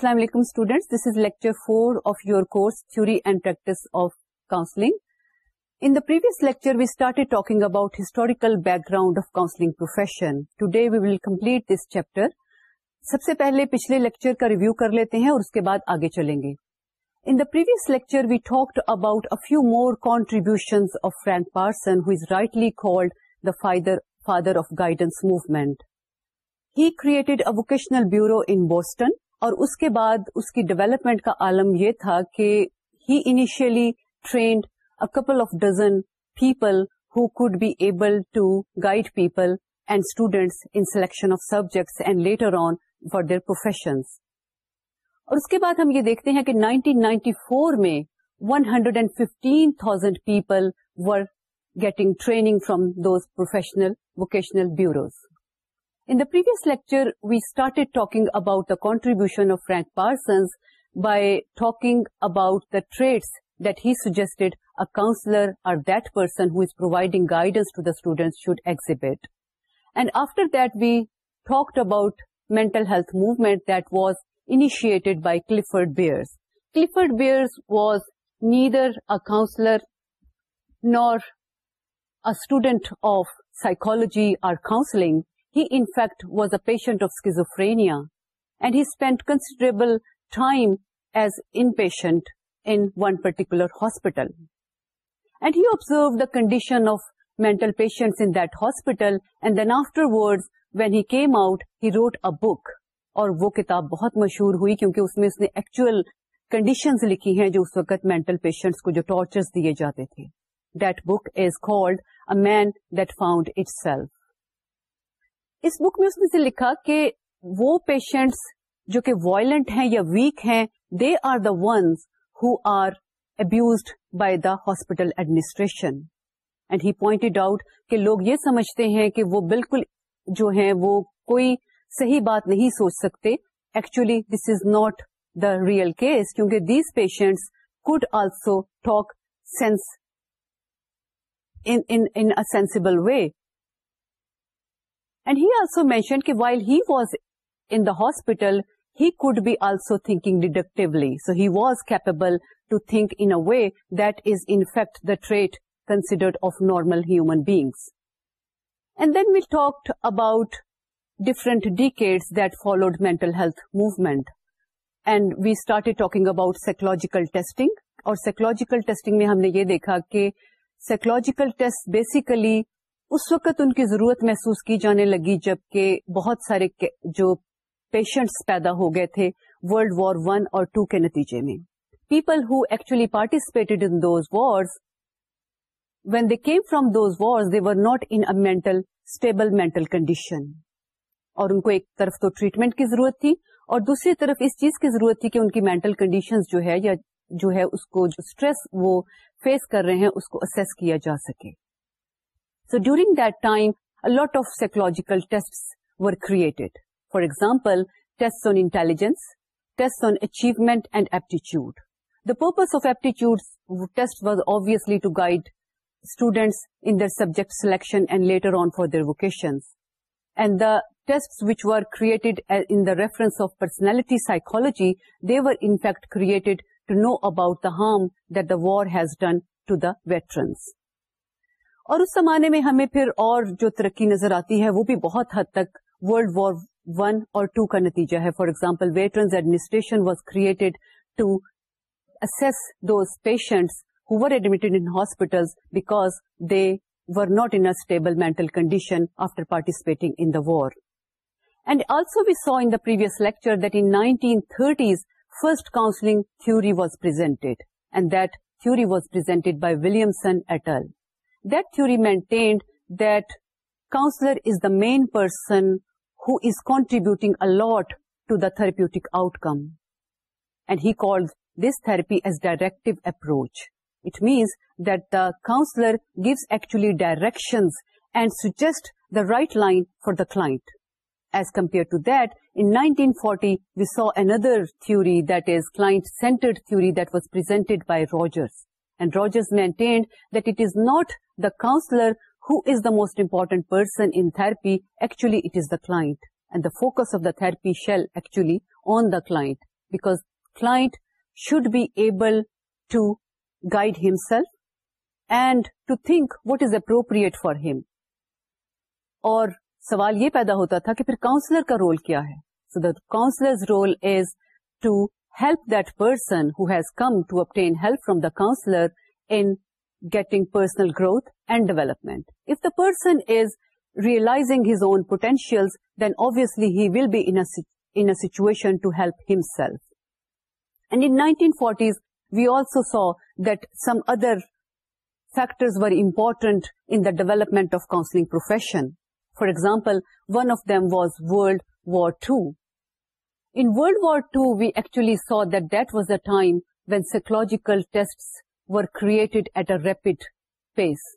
السلام علیکم students this is lecture four of your course theory and practice of counselling in the previous lecture we start about historical back ground of counselling profession today we will complete this chapter سب سے پہلے پچھلے lecture کا review کر لیتے ہیں اور اس کے بعد آگے چلیں گے in the previous lecture we talk about a few more contribution of Frank Parson who is rightly called father father of guidance movement he created a vocational bureau in Boston اور اس کے بعد اس کی ڈیولپمنٹ کا عالم یہ تھا کہ ہی initially trained a couple of dozen people who could be able to guide people and students in selection of subjects and later on for their professions اور اس کے بعد ہم یہ دیکھتے ہیں کہ نائنٹین نائنٹی فور میں one hundred and fifteen thousand people were getting training from those professional vocational bureaus In the previous lecture, we started talking about the contribution of Frank Parsons by talking about the traits that he suggested a counselor or that person who is providing guidance to the students should exhibit. And after that, we talked about mental health movement that was initiated by Clifford Beers. Clifford Beers was neither a counselor nor a student of psychology or counseling, he in fact was a patient آفوفرینیا and he spend considerable time as in patient in one particular hospital and he observe the condition of mental patient in the hospital and then afterwards when he came out he wrote a book اور وہ کتاب بہت مشہور ہوئی کیونکہ اس میں اس نے ایکچوئل کنڈیشنز لکھی ہیں جو اس وقت میںٹل پیشنٹس کو جو ٹارچر دیے جاتے تھے that book is called a main that found itself اس بک میں اس نے لکھا کہ وہ پیشنٹس جو کہ وائلنٹ ہیں یا ویک ہیں they are the ones are abused by the hospital administration and he pointed out کہ لوگ یہ سمجھتے ہیں کہ وہ بالکل جو ہیں وہ کوئی صحیح بات نہیں سوچ سکتے actually this is not the real case کیونکہ these patients could also talk sense in sensible way and he also mention while he was in the hospital he could be also thinking deductively so he was capable to think in a way that is in fact the trait considered of normal human beings and then we talk about different decade that followed mental movement and we start talk about psychological testing اور psychological testing میں ہم نے یہ دیکھا کہ psychological test basically اس وقت ان کی ضرورت محسوس کی جانے لگی جبکہ بہت سارے جو پیشنٹس پیدا ہو گئے تھے ورلڈ وار ون اور ٹو کے نتیجے میں people who actually participated in those wars when they came from those wars they were not in mental stable mental condition اور ان کو ایک طرف تو ٹریٹمنٹ کی ضرورت تھی اور دوسری طرف اس چیز کی ضرورت تھی کہ ان کی مینٹل کنڈیشن جو ہے یا جو ہے اس کو جو اسٹریس وہ فیس کر رہے ہیں اس کو اسس کیا جا سکے So during that time, a lot of psychological tests were created. For example, tests on intelligence, tests on achievement and aptitude. The purpose of aptitude test was obviously to guide students in their subject selection and later on for their vocations. And the tests which were created uh, in the reference of personality psychology, they were in fact created to know about the harm that the war has done to the veterans. اور اس زمانے میں ہمیں پھر اور جو ترقی نظر آتی ہے وہ بھی بہت حد تک ورلڈ وار ون اور ٹو کا نتیجہ ہے for example veterans administration was created to اسس those patients who were admitted in hospital because they were not in stable mental condition after participating in the war and also we saw in previous lecture that in nineteen thirties first counselling theory was presented and that theory was presented by Williamson et al That theory maintained that counselor is the main person who is contributing a lot to the therapeutic outcome. And he called this therapy as directive approach. It means that the counselor gives actually directions and suggests the right line for the client. As compared to that, in 1940, we saw another theory, that is client-centered theory, that was presented by Rogers. And Rogers maintained that it is not the counsellor who is the most important person in therapy actually it is the client the focus of the therapy shall actually on the client back client should be able to guide himself and to think what is appropriate for him اور سوال یہ پیدا ہوتا تھا کہ پھر counsellor کا role کیا ہے so the counsellor role is to help that person who has come to obtain help from the counselor in getting personal growth and development. If the person is realizing his own potentials, then obviously he will be in a situation to help himself. And in 1940s, we also saw that some other factors were important in the development of counseling profession. For example, one of them was World War II. In World War II, we actually saw that that was a time when psychological tests were created at a rapid pace.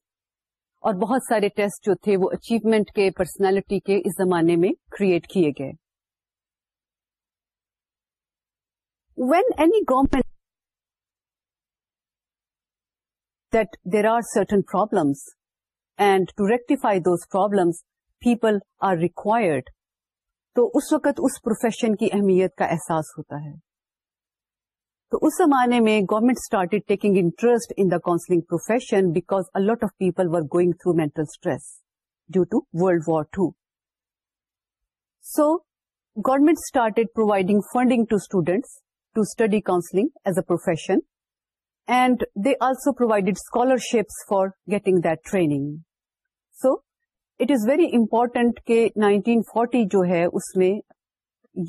اور بہت سارے test جو تھے وہ achievement کے personality کے اس زمانے میں کریٹ کیے گئے when any government that there are certain problems and to rectify those problems people are required تو اس وقت اس پروفیشن کی اہمیت کا احساس ہوتا ہے تو اس زمانے میں government start taking interest in the counselling profession because lot of people were going through mental stress due to world war two so government started providing funding to students to study counselling as a profession and they also provided scholarships for getting that training so it is very important کہ nineteen forty جو ہے اس میں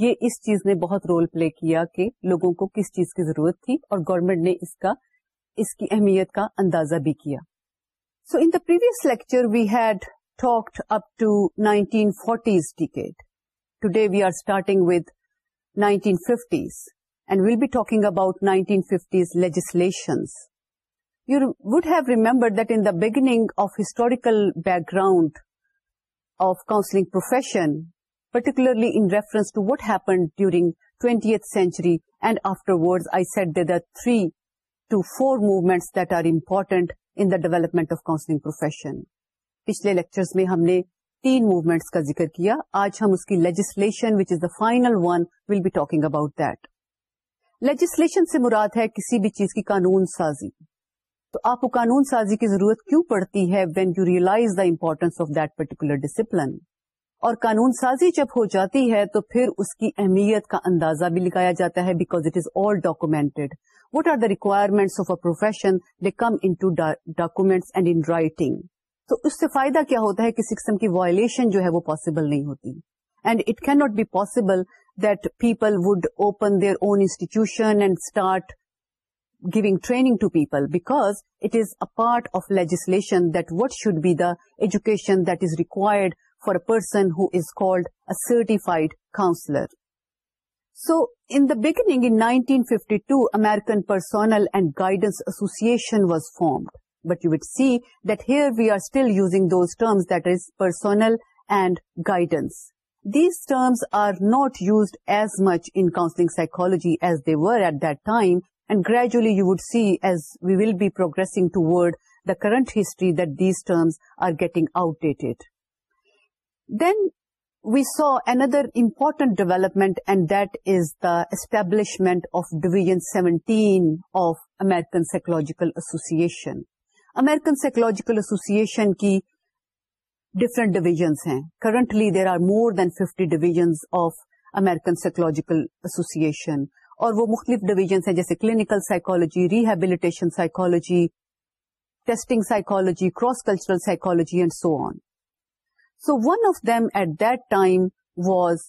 یہ اس چیز نے بہت role play کیا کہ لوگوں کو کس چیز کی ضرورت تھی اور گورمنٹ نے اس اس کا کی اہمیت کا اندازہ بھی کیا so in the previous lecture we had talked up to nineteen forties tacked today we are starting with nineteen fifties and we'll be talking about 1950s legislations You you would have remember that in beginning of historical back ground particularly in reference to what happen during twentieth century and after three to four movements that are important in development of counselling profession پچھلے lectures میں ہم نے تین movements کا ذکر کیا آج ہم اس کی legislation which is the final one will be talking about that legislation سے مراد ہے کسی بھی چیز کی قانون سازی تو آپ کو قانون سازی کی ضرورت کیوں پڑتی ہے when you realise the importance of that particular discipline اور قانون سازی جب ہو جاتی ہے تو پھر اس کی اہمیت کا اندازہ بھی لگایا جاتا ہے because it is all documented what are the requirements of a profession they come into documents and in writing تو اس سے فائدہ کیا ہوتا ہے کسی قسم کی وایولیشن جو ہے وہ پاسبل نہیں ہوتی and it can not be possible that people would open their own institution and start giving training to people, because it is a part of legislation that what should be the education that is required for a person who is called a certified counselor. So in the beginning, in 1952, American Personnel and Guidance Association was formed. But you would see that here we are still using those terms, that is personnel and guidance. These terms are not used as much in counseling psychology as they were at that time, and gradually you would see as we will be progressing toward the current history these terms are getting outdated then we saw another important development and that is the establishment of division seventy of American Psychological Association American Psychological Association کی different divisions ہیں currently there are more than fifty divisions of American Psychological Association اور وہ مختلف divisions ہیں جیسے clinical psychology rehabilitation psychology testing psychology cross cultural psychology and so on so one of them at that time was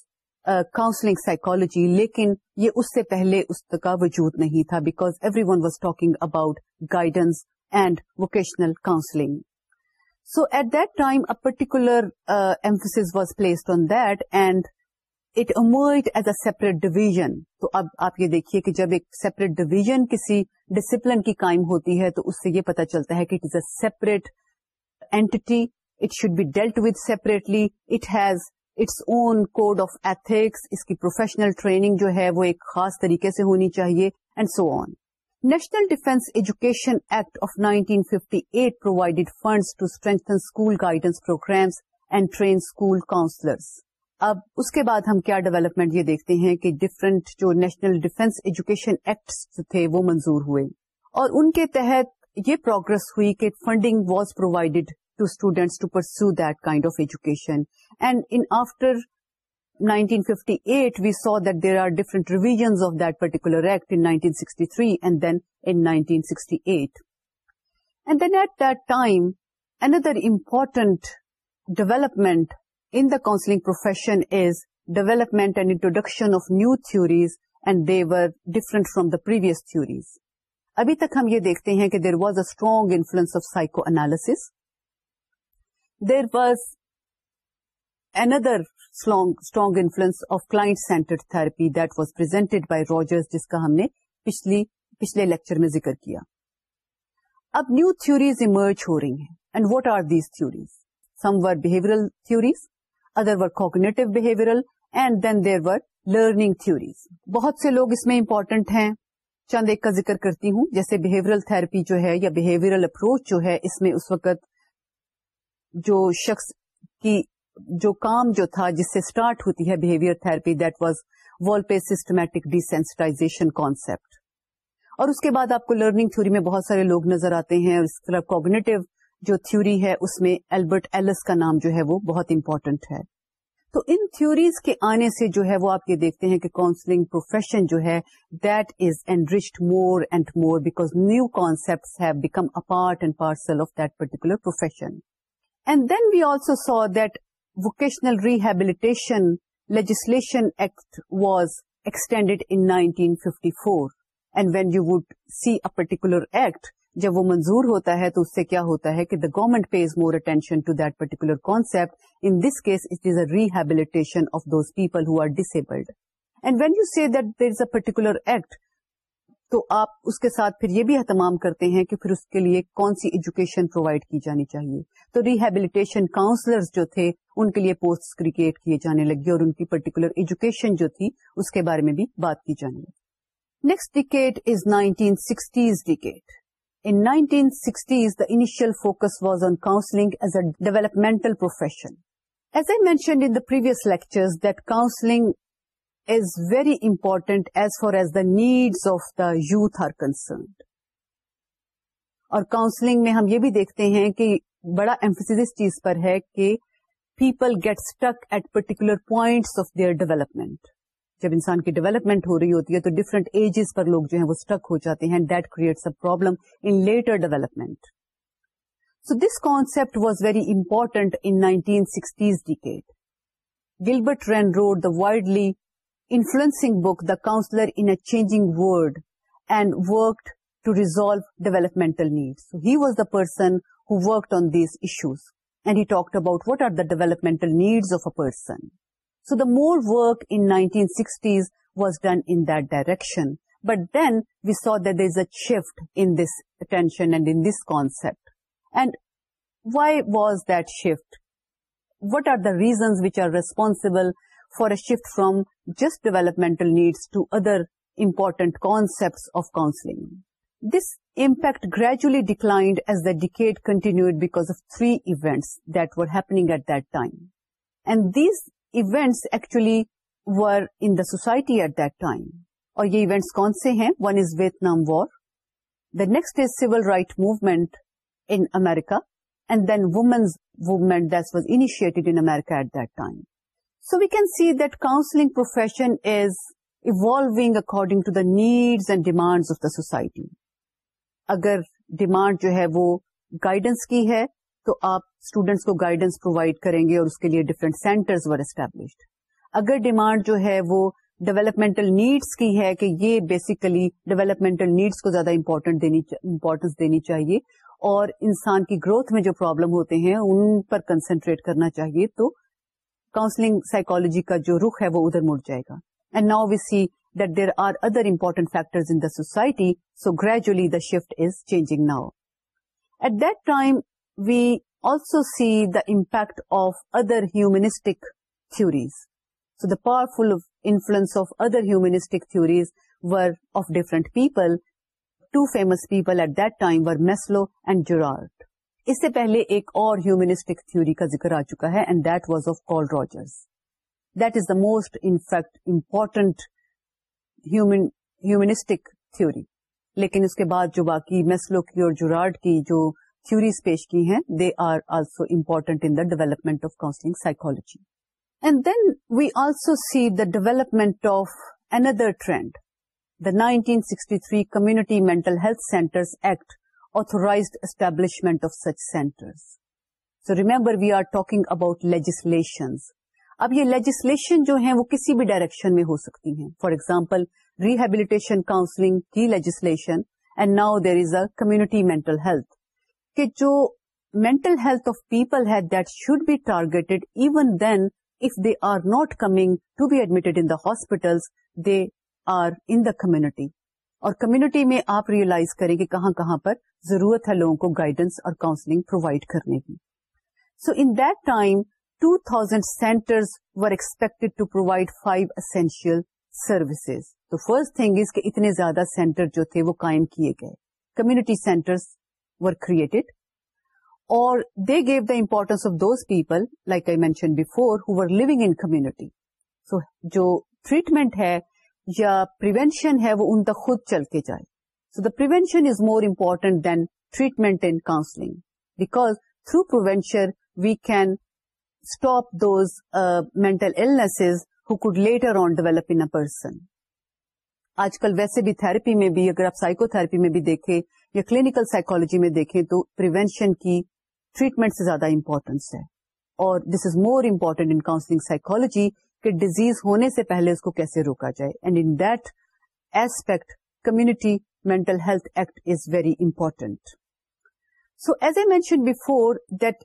counselling psychology لیکن یہ اس سے پہلے اس کا وجود نہیں تھا because everyone was talking about guidance and vocational counselling so at that time a particular emphasis was placed on that and it emerged as a separate division تو اب آپ یہ دیکھیے کہ جب ایک سیپریٹ ڈویژن کسی ڈسپلن کی قائم ہوتی ہے تو اس سے یہ پتا چلتا ہے کہ it is a separate entity it should be dealt with separately it has its own code of ethics اس کی پروفیشنل ٹریننگ جو ہے وہ ایک خاص طریقے سے ہونی چاہیے and so on national defence education act of 1958 fifty eight provided funds to strengthen school guidance programmes and train school counsellors اب اس کے بعد ہم کیا ڈیولپمنٹ یہ دیکھتے ہیں کہ ڈفرنٹ جو نیشنل ڈیفینس ایجوکیشن ایکٹس تھے وہ منظور ہوئے اور ان کے تحت یہ پروگرس ہوئی کہ funding was provided to students to pursue that kind of education and in after 1958 we saw that there are different revisions of that particular act in 1963 and then in 1968. And then at that time, another important development in the counselling profession is development and introduction of new theories and they were different from the previous theories ابھی تک ہم یہ دیکھتے ہیں کہ there was a strong influence of psychoanalysis there was another strong influence of class centred therapy that was presented by Roger جس کا ہم نے پچھلے لیکچر میں ذکر کیا اب نیو تھوریز ایمرج ہو رہی ہیں and what are these theories some will theories other were cognitive behavioural and then there were learning theories بہت سے لوگ اس میں امپورٹنٹ ہیں چند ایک کا ذکر کرتی ہوں جیسے بہیورل تھراپی جو ہے یا بہیویئرل اپروچ جو ہے اس میں اس وقت جو شخص کی جو کام جو تھا جس سے اسٹارٹ ہوتی ہے behaviour therapy that was Wolpe پے سسٹمیٹک ڈیسینسٹائزیشن کانسیپٹ اور اس کے بعد آپ کو لرننگ تھوری میں بہت سارے لوگ نظر آتے ہیں اور اس طرح کوگنیٹو جو تھیوری ہے اس میں البرٹ ایلس کا نام جو ہے وہ بہت امپورٹنٹ ہے تو ان تھیوریز کے آنے سے جو ہے وہ آپ یہ دیکھتے ہیں کہ کاؤنسلنگ پروفیشن جو ہے that is enriched more and more because new concept have become a part and parcel of that particular profession and then we also saw that vocational rehabilitation legislation act was extended in nineteen fifty four and when you would see a particular act جب وہ منظور ہوتا ہے تو اس سے کیا ہوتا ہے کہ the government attention to that particular concept in this case it is a rehabilitation of those people who are disabled and when you see that there is a particular act تو آپ اس کے ساتھ پھر یہ بھی اہتمام کرتے ہیں کہ پھر اس کے لیے کون سی ایجوکیشن پرووائڈ کی جانی چاہیے تو ریہیبلیٹیشن کاؤنسلر جو تھے ان کے لیے پوسٹ کریٹ کیے جانے لگے اور ان کی پرٹیکولر ایجوکیشن جو تھی اس کے بارے میں بھی بات کی جانے لگی next decade is nineteen sixties decade In 1960s, the initial focus was on counseling as a developmental profession. As I mentioned in the previous lectures that counseling is very important as far as the needs of the youth are concerned. اور counselling میں ہم یہ بھی دیکھتے ہیں کہ بڑا emphasis اس چیز پر ہے کہ people get stuck at particular points of their development جب انسان کی ڈیولپمنٹ ہو رہی ہوتی ہے تو ڈفرنٹ ایجز پر لوگ جو ہیں وہ اسٹک ہو جاتے ہیں that creates problem in later development so this concept was very important in sixties important in Gilbert Wrenn wrote the widely influence book the counsellor in a changing world and worked to resolve developmental need he was the person who worked on these issues and he talk about what are the developmental needs of a person So the more work in 1960s was done in that direction. But then we saw that there is a shift in this attention and in this concept. And why was that shift? What are the reasons which are responsible for a shift from just developmental needs to other important concepts of counseling? This impact gradually declined as the decade continued because of three events that were happening at that time. And these events actually were in the society at that time اور یہ events کون سے ہیں one is Vietnam war the next is civil right movement in America and then women's movement that was initiated in America at that time so we can see that counselling profession is evolving according to the needs and demand of the society اگر demand جو ہے وہ guidance کی ہے تو آپ students کو guidance provide کریں گے اور اس کے لیے ڈفرینٹ سینٹرز ور اسٹیبلشڈ اگر ڈیمانڈ جو ہے وہ ڈیولپمنٹل نیڈس کی ہے کہ یہ بیسیکلی ڈیولپمنٹل نیڈس کو زیادہ امپورٹینس دینی چاہیے اور انسان کی گروتھ میں جو پرابلم ہوتے ہیں ان پر کنسنٹریٹ کرنا چاہیے تو کاؤنسلنگ سائیکالوجی کا جو رخ ہے وہ ادھر مڑ جائے گا and now we see that there are other in factor society so gradually the shift is changing now at that time we also see the impact of other humanistic theories. So the powerful influence of other humanistic theories were of different people. Two famous people at that time were Maslow and Girard. اس سے پہلے ایک اور humanistic theory کا ذکر آ چکا ہے and that was of Carl Rogers that is the most in fact important humanistic theory لیکن اس کے بعد جو باقی میسلو کی اور جورارڈ کی جو تھوریز پیش کی ہیں they are also important in the development of counselling psychology and then we also see the development of another trend the nineteen sixty three community health centres act authorised establishment of such centres so remember we are talking about legislations اب یہ legislation جو ہیں وہ کسی بھی direction میں ہو سکتی ہیں فار ایگزامپل ریہیبلیٹیشن کاؤنسلنگ کی legislation and now there is a community mental health کہ جو مینٹل ہیلتھ آف پیپل ہے that should be targeted even then if they are not coming to be admitted in the hospital they are in the community اور community میں آپ realise کریں کہ کہاں کہاں پر ضرورت ہے لوگوں کو گائیڈنس اور کاؤنسلنگ پرووائڈ کرنے کی so in that time two thousand centres were expect provide five essential services تو فرسٹ تھنگ از کہ اتنے زیادہ سینٹر جو تھے وہ قائم کیے گئے کمیونٹی سینٹر ویٹ اور they give the importance of those people like I mention before ہُوا لوگ این کمٹی سو جو ٹریٹمینٹ ہے یا پروینشن ہے وہ ان تک خود چل کے جائے so the Persian is more important than treatment in counselling because through prevention we can stop those mentals hood later on developing a person آج کل ویسے بھی تھراپی میں بھی اگر آپ سائیکو تھراپی میں بھی دیکھیں یا کلینکل سائیکولوجی میں دیکھیں تو پریونشن کی ٹریٹمنٹ سے زیادہ امپورٹینس ہے اور this is more important in counselling psychology کہ ڈیزیز ہونے سے پہلے اس کو کیسے روکا جائے and in that aspect community mental health act is very important so as a mention before that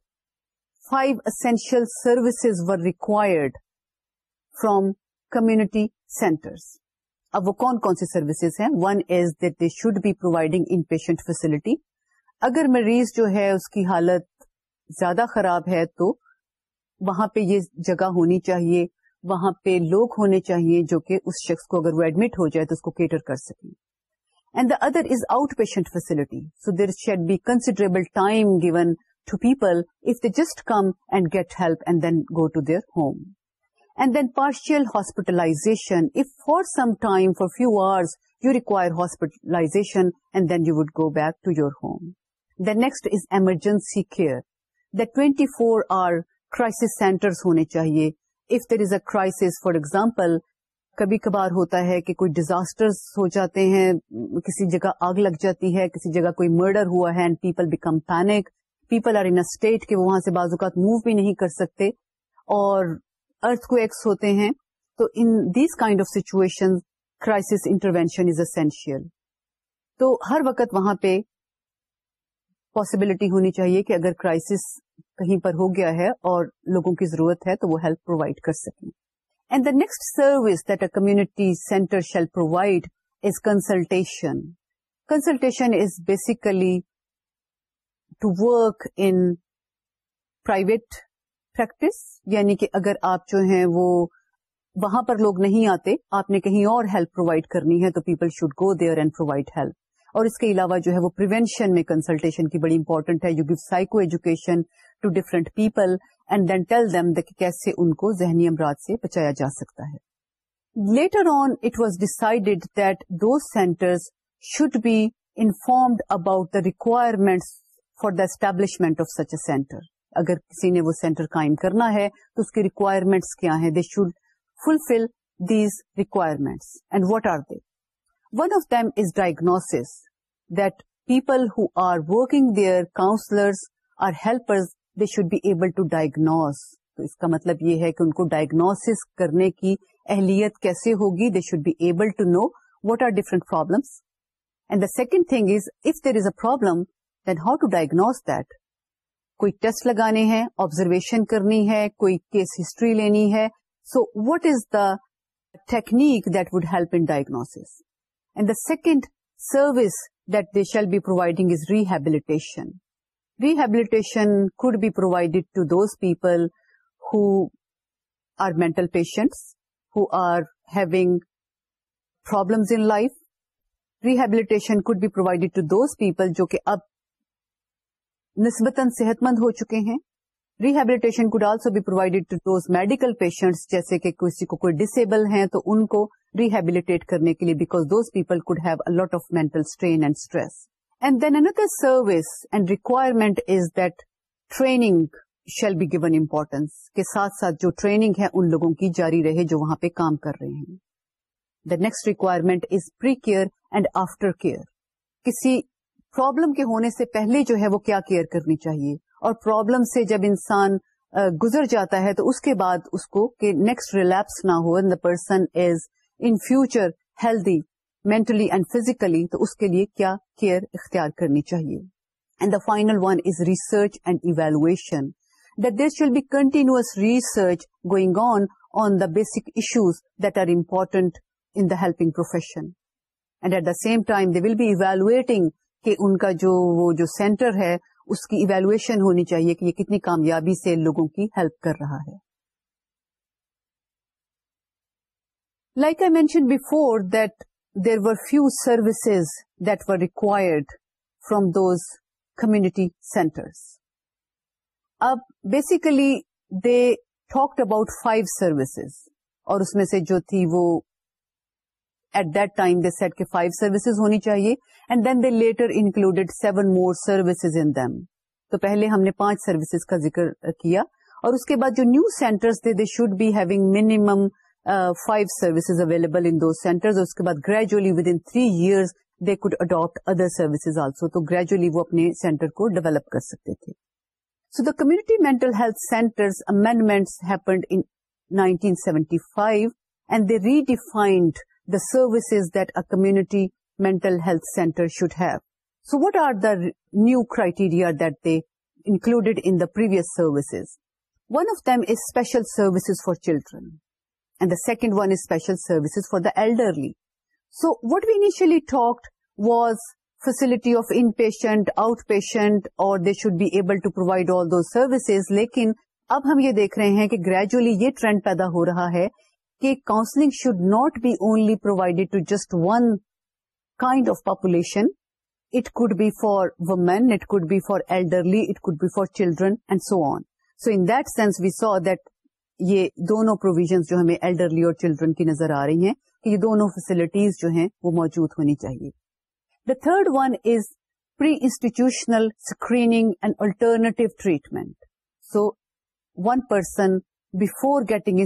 five essential services were required from community centres اب وہ کون کون سی سروسز ہیں one is that they should be providing in patient facility اگر مریض جو ہے اس کی حالت زیادہ خراب ہے تو وہاں پہ یہ جگہ ہونی چاہیے وہاں پہ لوگ ہونے چاہیے جو کہ اس شخص کو اگر وہ ایڈمٹ ہو جائے تو اس کو کیٹر کر سکیں and the other is out patient facility so there should be considerable time given to people if they just come and get help and then go to their home and then partial hospitalisation if for some time for few hours you require hospitalisation and then you would go back to your home the next is emergency care the twenty four crisis centers hone ہونے چاہیے if there is a for for example کبھی کبھار ہوتا ہے کہ کوئی disaster ہو جاتے ہیں کسی جگہ آگ لگ جاتی ہے کسی جگہ کوئی مرڈر ہوا ہے and people become panic people are in a state کہ وہاں سے بازوقات موو بھی نہیں کر سکتے اور ارتھ ہوتے ہیں تو in these kind of situation crisis intervention is essential تو ہر وقت وہاں پہ پاسبلٹی ہونی چاہیے کہ اگر کرائسس کہیں پر ہو گیا ہے اور لوگوں کی ضرورت ہے تو وہ ہیلپ پرووائڈ کر سکیں and the next service that a community centre shall provide is consultation consultation is basically to work in private practice یعنی کہ اگر آپ جو ہیں وہ وہاں پر لوگ نہیں آتے آپ نے کہیں اور ہیلپ پرووائڈ کرنی ہے تو people should go there and provide help اور اس کے علاوہ جو ہے وہ پروینشن میں کنسلٹیشن کی بڑی امپورٹنٹ ہے you give psycho education to different people and then tell them کہ کیسے ان کو ذہنی امراض سے بچایا جا سکتا ہے later on it was decided that دو centres should be informed about the requirement for the establishment of such a centre اگر کسی نے وہ سینٹر قائم کرنا ہے تو اس کی ریکوائرمنٹس کیا ہیں they should fulfil these requirements and what are they one of them is diagnosis that people who are working there counsellors are helpers they should be able to diagnose تو اس کا مطلب یہ ہے کہ ان کو ڈائگنوس کرنے کی اہلیت کیسے ہوگی they should be able to know what are different problems and the second thing is if there is a problem then how to diagnose that کوئی ٹیسٹ لگانے ہیں آبزرویشن کرنی ہے کوئی کیس ہسٹری لینی ہے so what is the technique that would help in diagnosis and the second service that they shall be providing is rehabilitation rehabilitation could be provided to those people who are mental patients who are having problems in life rehabilitation could be provided to those people جو کہ اب نسبتاً صحت مند ہو چکے ہیں rehabilitation could also be provided to those medical patients جیسے کہ کسی کو کوئی ڈسیبل ہیں تو ان کو ریہیبلیٹیٹ کرنے کے لیے because those people could have lot of mental strain and and stress then another service and requirement is that training shall be given importance کے ساتھ ساتھ جو ٹریننگ ہے ان لوگوں کی جاری رہے جو وہاں پہ کام کر رہے ہیں the next requirement is pre care and after care کسی پرابلم کے ہونے سے پہلے جو ہے وہ کیا کیئر کرنی چاہیے اور پرابلم سے جب انسان گزر جاتا ہے تو اس کے بعد اس کو کہ نیکسٹ ریلیپس نہ ہو the person is in future healthy mentally and physically تو اس کے لیے کیا کیئر اختیار کرنی چاہیے and the final one is research and evaluation that this shall be continuous research going on on the basic issues that are important in the helping profession and at the same time they will be evaluating کہ ان کا جو وہ جو centre ہے اس کی evaluation ہونی چاہیے کہ یہ کتنی کامیابی سے لوگوں کی ہیلپ کر رہا ہے like I mention before that there were few services that were required from those community centre اب basically they talked about five services اور اس میں سے جو تھی وہ at that time they set کے فائیو سروسز ہونی چاہیے and then they later included seven more services in them تو پہلے ہم نے پانچ سروسز کا ذکر کیا اور اس کے بعد جو نیو سینٹرز تھے they should be having minimum five services available in those centres اور اس کے بعد gradually within three years they could adopt other services also تو گریجولی وہ اپنے سینٹر کو ڈیولپ کر سکتے تھے so the community mental health centres amend happened in 1975 and they redefined services that a community mental health centre should have so what are the new criteria they included انیویس services one of them is special services for children and the second one is special services for the elderly so what initially talk was facility of in patient out patient اور they should be able to provide all those services لیکن اب ہم یہ دیکھ رہے ہیں کہ gradually یہ ٹرینڈ پیدا ہو رہا ہے کہ counselling should not be only provided to just one kind of population it could be for women it could be for elderly it could be for children and so on so in that sense we so that یہ دونوں provisions جو ہمیں elderly اور children کی نظر آ رہی ہیں کہ یہ دونوں فیسلٹیز جو ہیں وہ موجود ہونی چاہیے the third one is pre institutional screening and alternative treatment so one person before getting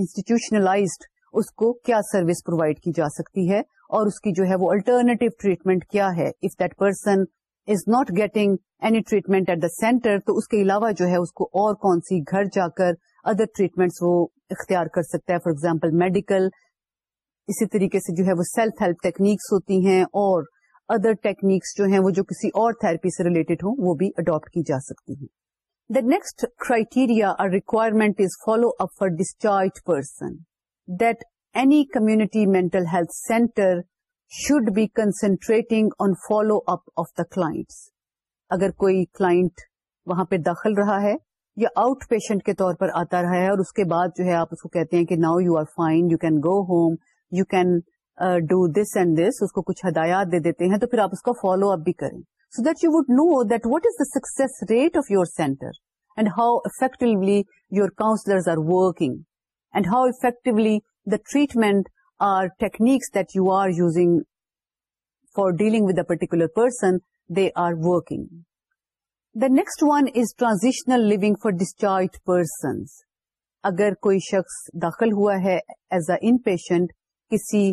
institutionalised اس کو کیا سروس پرووائڈ کی جا سکتی ہے اور اس کی جو ہے وہ الٹرنیٹو ٹریٹمنٹ کیا ہے if that person is not getting any treatment at the centre تو اس کے علاوہ جو ہے اس کو اور کون سی گھر جا کر ادر ٹریٹمنٹس وہ اختیار کر سکتا ہے فار ایگزامپل میڈیکل اسی طریقے سے جو ہے وہ سیلف ہیلپ ٹیکنیکس ہوتی ہیں اور ادر ٹیکنیکس جو ہیں وہ جو کسی اور تھراپی سے ریلیٹڈ ہوں وہ بھی اڈاپٹ کی جا سکتی ہیں The next criteria or requirement is follow up for discharged person that any community mental health center should be concentrating on follow up of the clients. اگر کوئی client وہاں پہ داخل رہا ہے یا آؤٹ پیشنٹ کے طور پر آتا رہا ہے اور اس کے بعد جو ہے آپ اس کو کہتے ہیں کہ now you are fine you can go home you can do this and this اس کو کچھ ہدایات دے دیتے ہیں تو پھر آپ اس کا فالو اپ بھی کریں so that you would know that what is the success rate of your centre and how effectively your counsellors are working and how effectively the treatment are techniques that you are use for dealing with a particular person they are working the next one is transitional log for discharge persons اگر کوئی شخص داخل ہوا ہے as an patient کسی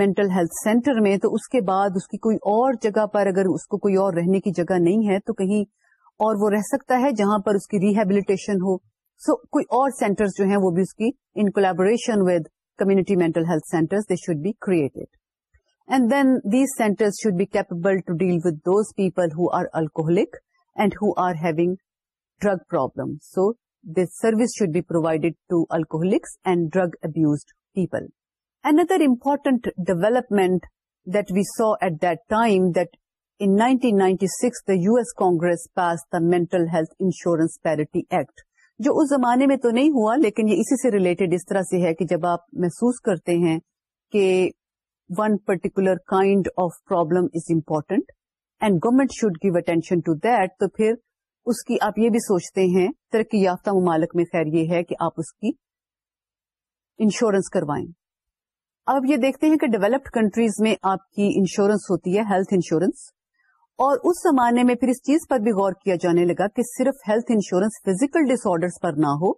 mental health centre میں تو اس کے بعد اس کی کوئی اور جگہ پر اگر اس کو کوئی اور رہنے کی جگہ نہیں ہے تو کہیں اور وہ رہ سکتا ہے جہاں پر اس کی ریہیبلیٹیشن ہو سو so, کوئی اور سینٹر جو ہیں وہ بھی اس کی in collaboration with community mental health they should be created and then these centre should be capable to deal with those people who are alcoholic and who are having drug problem so this service should be provided to alcoholics and drug abused people Another important development that we saw at that time that in 1996 the US Congress passed the Mental Health Insurance Parity Act جو اس زمانے میں تو نہیں ہوا لیکن یہ اسی سے ریلیٹڈ اس طرح سے ہے کہ جب آپ محسوس کرتے ہیں کہ one particular kind of problem is important and government should give attention to that تو پھر اس کی آپ یہ بھی سوچتے ہیں ترقی یافتہ ممالک میں خیر یہ ہے کہ آپ اس کی انشورنس کروائیں اب یہ دیکھتے ہیں کہ ڈیولپڈ کنٹریز میں آپ کی انشورنس ہوتی ہے ہیلتھ انشورنس اور اس زمانے میں پھر اس چیز پر بھی غور کیا جانے لگا کہ صرف health insurance physical disorder پر نہ ہو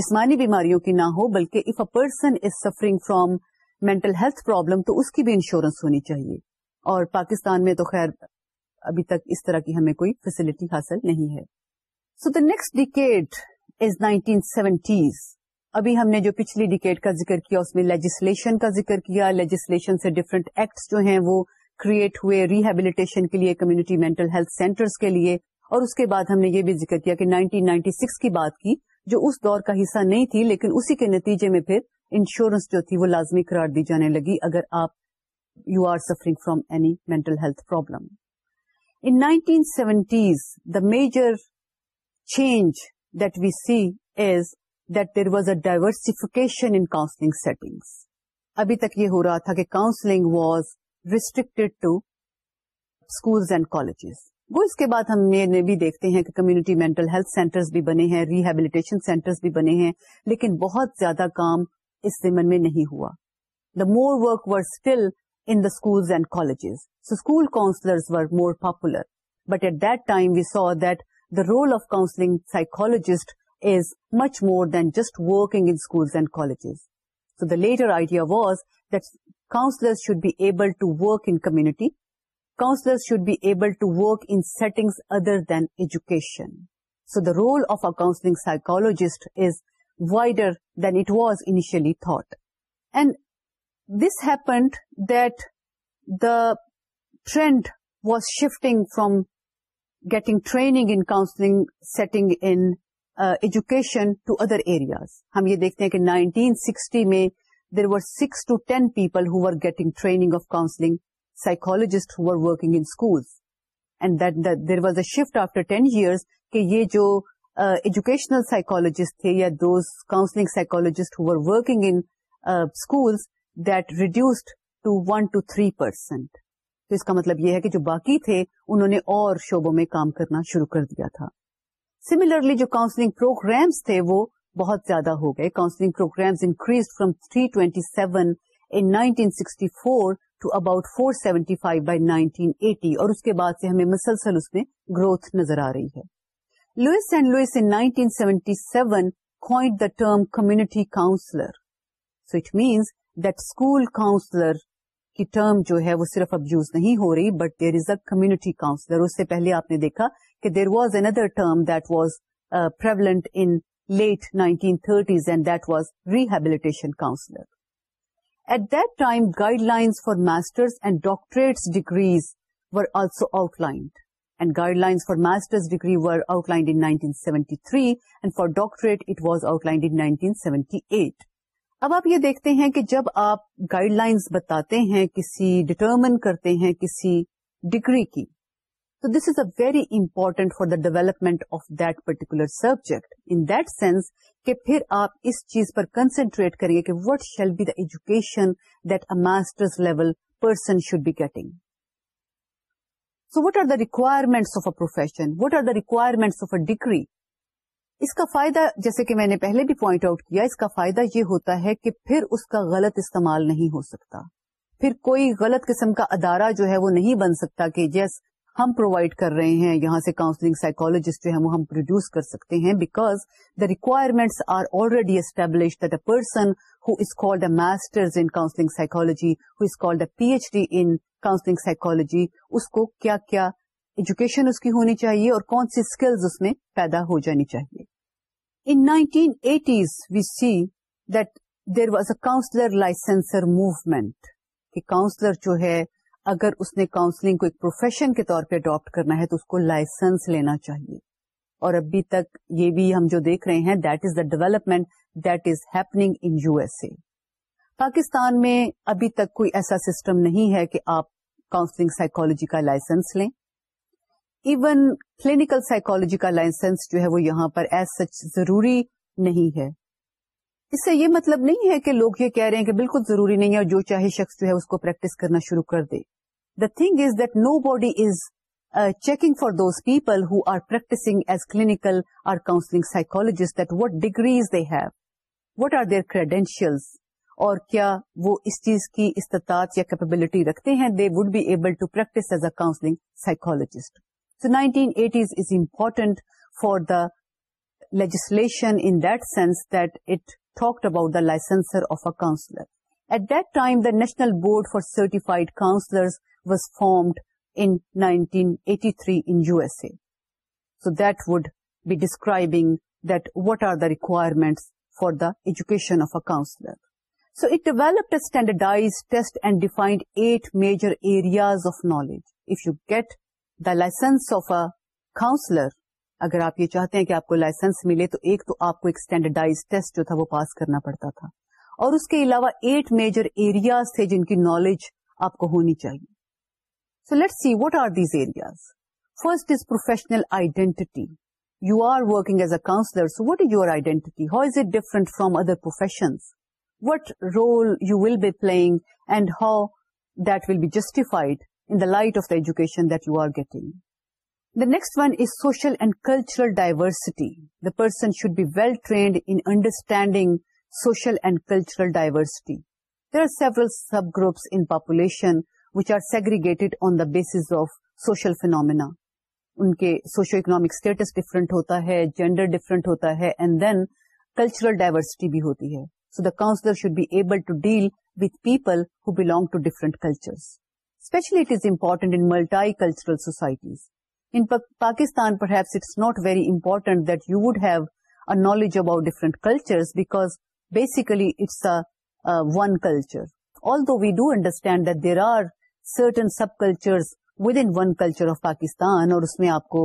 جسمانی بیماریوں کی نہ ہو بلکہ if a person is suffering from mental health problem تو اس کی بھی انشورنس ہونی چاہیے اور پاکستان میں تو خیر ابھی تک اس طرح کی ہمیں کوئی فیسلٹی حاصل نہیں ہے so the next decade is nineteen seventies ابھی ہم نے جو پچھلی ڈکیٹ کا ذکر کیا اس میں لیجسلیشن کا ذکر کیا لیجسلیشن سے ڈفرنٹ ایکٹس جو ہیں وہ کریٹ ہوئے ریہیبلیٹیشن کے لیے کمیونٹی مینٹل ہیلتھ سینٹرز کے لیے اور اس کے بعد ہم نے یہ بھی ذکر کیا کہ نائنٹین نائنٹی سکس کی بات کی جو اس دور کا حصہ نہیں تھی لیکن اسی کے نتیجے میں پھر انشورنس جو تھی وہ لازمی قرار دی جانے لگی اگر آپ you are suffering from any mental health problem in nineteen seventies the major change that we see is diversification in counselling setting ابھی تک یہ ہو رہا تھا کہ counselling was restricted to school and colleges کے بعد ہم نے بھی دیکھتے ہیں کہ کمیونٹی مینٹل ہیلتھ سینٹرز بھی بنے ہیں ریہیبلیٹیشن سینٹرز بھی بنے ہیں لیکن بہت زیادہ کام اس زمن میں نہیں ہوا the more work were still in the schools and colleges so school counsellors were more popular but at that time we so that the role of counselling psychologist is much more than just working in schools and colleges. So the later idea was that counselors should be able to work in community. Counselors should be able to work in settings other than education. So the role of a counseling psychologist is wider than it was initially thought. And this happened that the trend was shifting from getting training in counseling setting in education to other areas ہم یہ دیکھتے ہیں کہ nineteen sixty میں there were six to ten people who are getting training of counselling psychologist who are working and school was a shift after ten کہ یہ جو educational uh, psychologist تھے یا those counselling psychologist who are working in schools that reduced to one to three percent تو اس کا مطلب یہ ہے کہ جو باقی تھے انہوں نے اور شعبوں میں کام کرنا شروع کر دیا تھا سملرلی جو کاؤنسلنگ پروگرامس تھے وہ بہت زیادہ ہو گئے counselling programmes increase from three twenty seven nineteen sixty four to about four seventy five by nineteen eighty اور اس کے بعد سے ہمیں مسلسل اس میں گروتھ نظر آ رہی ہے Lewis and Lewis in nineteen seventy seven coined the term community counsellor so it means that school counsellor کی ٹرم جو ہے وہ صرف اب یوز نہیں ہو رہی but there is a community counsellor اس سے پہلے آپ نے دیکھا کہ there was another term that was in late thirties and that was rehabilitation counsellor at that time guidelines for masters and doctorate degrees were also outlined and guidelines for masters degree were out lined in seventy three and for doctorate it was out lined in seventy eight اب آپ یہ دیکھتے ہیں کہ جب آپ guidelines بتاتے ہیں کسی ڈٹرمن کرتے ہیں کسی ڈگری کی تو this is a very important for the development of that particular subject in that sense کہ پھر آپ اس چیز پر کنسنٹریٹ گے کہ what shall be the education that a master level person should be getting so what are the requirements of a profession what are the requirements of a degree اس کا فائدہ جیسے کہ میں نے پہلے بھی پوائنٹ آؤٹ کیا اس کا فائدہ یہ ہوتا ہے کہ پھر اس کا غلط استعمال نہیں ہو سکتا پھر کوئی غلط قسم کا ادارہ جو ہے وہ نہیں بن سکتا کہ یس ہم پرووائڈ کر رہے ہیں یہاں سے کاؤنسلنگ سائیکولوجسٹ جو ہے وہ ہم پروڈیوس کر سکتے ہیں because the requirements are already establish person who is called master counselling psychology who is called a P H D in counselling psychology اس کو کیا کیا ایجوکیشن اس کی ہونی چاہیے اور کون سی اسکلز اس میں پیدا ہو جانی چاہیے in nineteen eighties we see that there was a counsellor licensure movement کہ کاؤنسلر جو ہے اگر اس نے کاؤنسلنگ کو ایک پروفیشن کے طور پہ اڈاپٹ کرنا ہے تو اس کو لائسنس لینا چاہیے اور ابھی تک یہ بھی ہم جو دیکھ رہے ہیں that is the development that is happening in U S A Pakistan میں ابھی تک کوئی ایسا سسٹم نہیں ہے کہ آپ کاؤنسلنگ سائیکالوجی کا لائسنس لیں ایون کلینکل سائیکولوجی کا لائسنس جو ہے وہ یہاں پر ایز سچ ضروری نہیں ہے اس سے یہ مطلب نہیں ہے کہ لوگ یہ کہہ رہے ہیں کہ بالکل ضروری نہیں ہے اور جو چاہے شخص جو ہے اس کو پریکٹس کرنا شروع کر دے the thing is that nobody is checking for those people who are practising as clinical or counselling psychologist that what degrees they have what are their credential اور کیا وہ اس چیز کی استطاعت یا کیپبلٹی رکھتے ہیں they would be able to practise as a counselling psychologist So 1980s is important for the legislation in that sense that it talked about the licensure of a counselor. At that time, the National Board for Certified Counselors was formed in 1983 in USA. So that would be describing that what are the requirements for the education of a counselor. So it developed a standardized test and defined 8 major areas of knowledge. If you get the licence of a counsellor اگر آپ یہ چاہتے ہیں کہ آپ کو licence ملے تو ایک تو آپ کو ایک اسٹینڈرڈائز ٹیسٹ جو تھا وہ پاس کرنا پڑتا تھا اور اس کے علاوہ ایٹ میجر ایریاز تھے جن کی نالج آپ کو ہونی چاہیے so let see what are these areas first is professional identity you are working as a counsellor so what is your identity how is it different from other professions what role you will be playing and how that will be justified in the light of the education that you are getting. The next one is social and cultural diversity. The person should be well trained in understanding social and cultural diversity. There are several subgroups in population which are segregated on the basis of social phenomena. ان کے socio economic status different ہوتا ہے gender different ہوتا ہے and then cultural diversity بھی ہوتی ہے so the counsellor should be able to deal with people who belong to different cultures especially it is important in multicultural societies Pakistan per ہیوز it's not very important that you would have a knowledge about different culturally اٹسر although we do understand there are certain subcultures with in one culture of Pakistan اور اس میں آپ کو